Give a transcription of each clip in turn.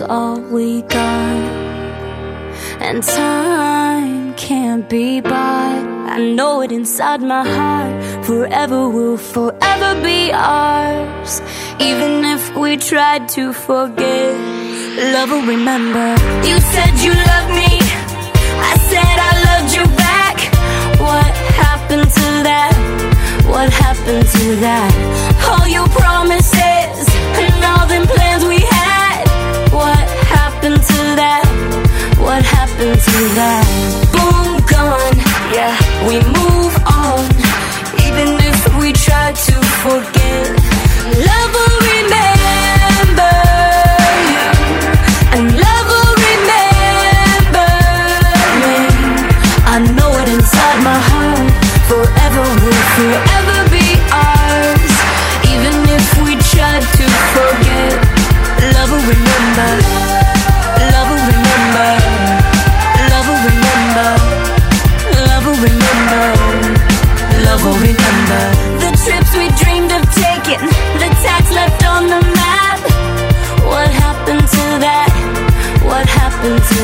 all we got. And time can't be bought. I know it inside my heart. Forever will forever be ours. Even if we tried to forget, love will remember. You said you loved me. I said I loved you back. What happened to that? What happened to that? All your promises and all them. What happened to that? Boom, gone. Yeah, we move. until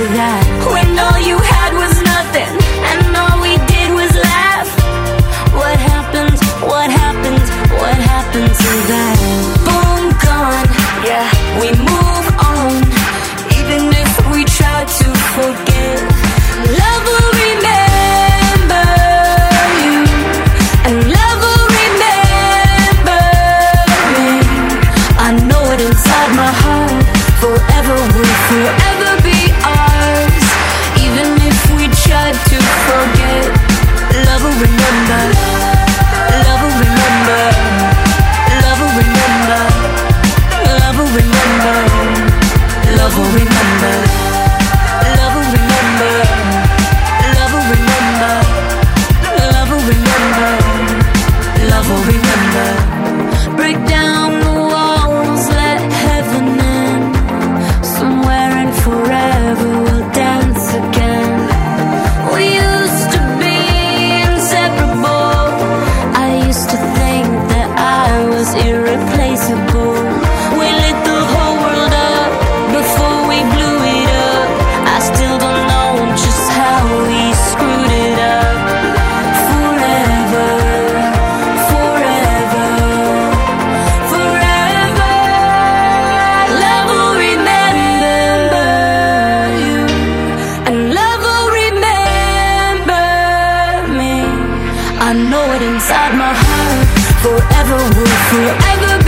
I know it inside my heart. Forever will, forever be